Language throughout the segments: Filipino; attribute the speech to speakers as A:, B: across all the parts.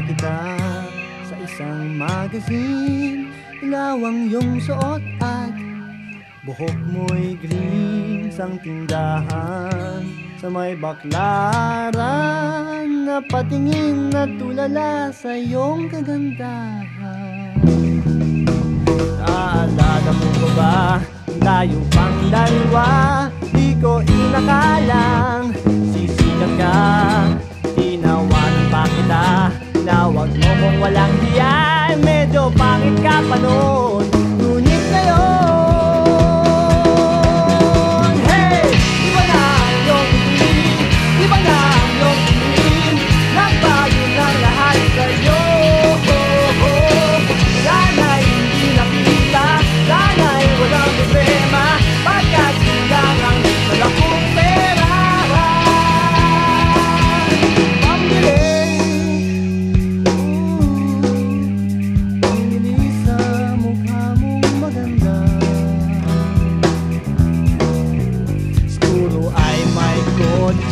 A: Kita sa isang magazine. Ilaw ang iyong suot at buhok mo'y green. Sang tindahan sa may baklaran Napatingin na tulala sa iyong kagandahan. Naaalala mo ba? Tayo pang dalawa Di ko inakala. Kong walang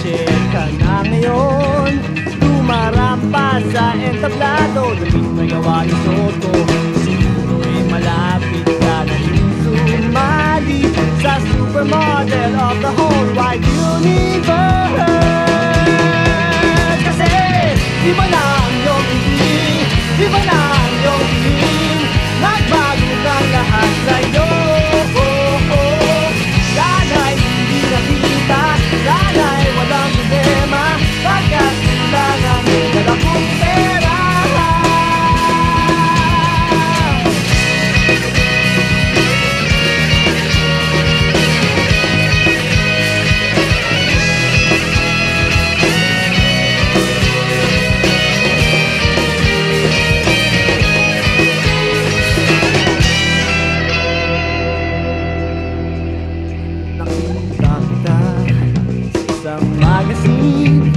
A: kotse ka na ngayon Tumarampa sa entablado. Damit na gawa ni Soto Siguro ay malapit ka na rin sumali Sa supermodel of the whole wide universe. Kasi iba na ang iyong tingin Iba na ang iyong tingin magazine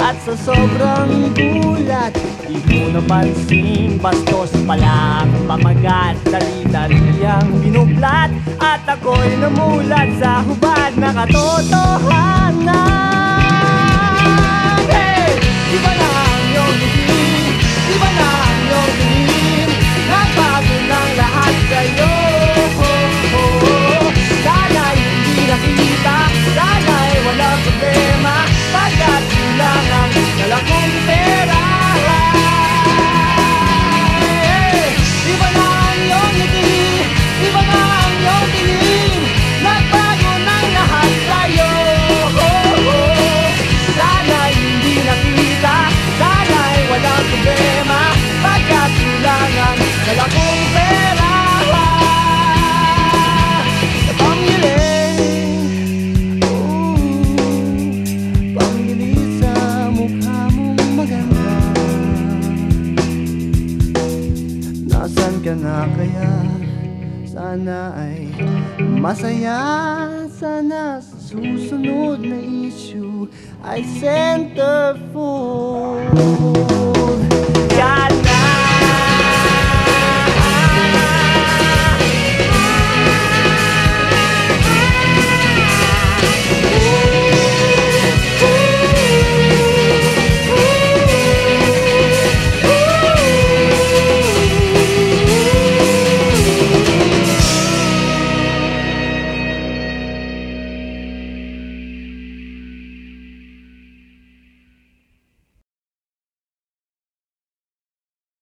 A: At sa sobrang gulat Di ko napansin Bastos pala ang pamagat Dali-dali ang binublat At ako'y namulat sa hubad na katotohanan ka na kaya? Sana ay masaya Sana sa susunod na issue Ay centerfold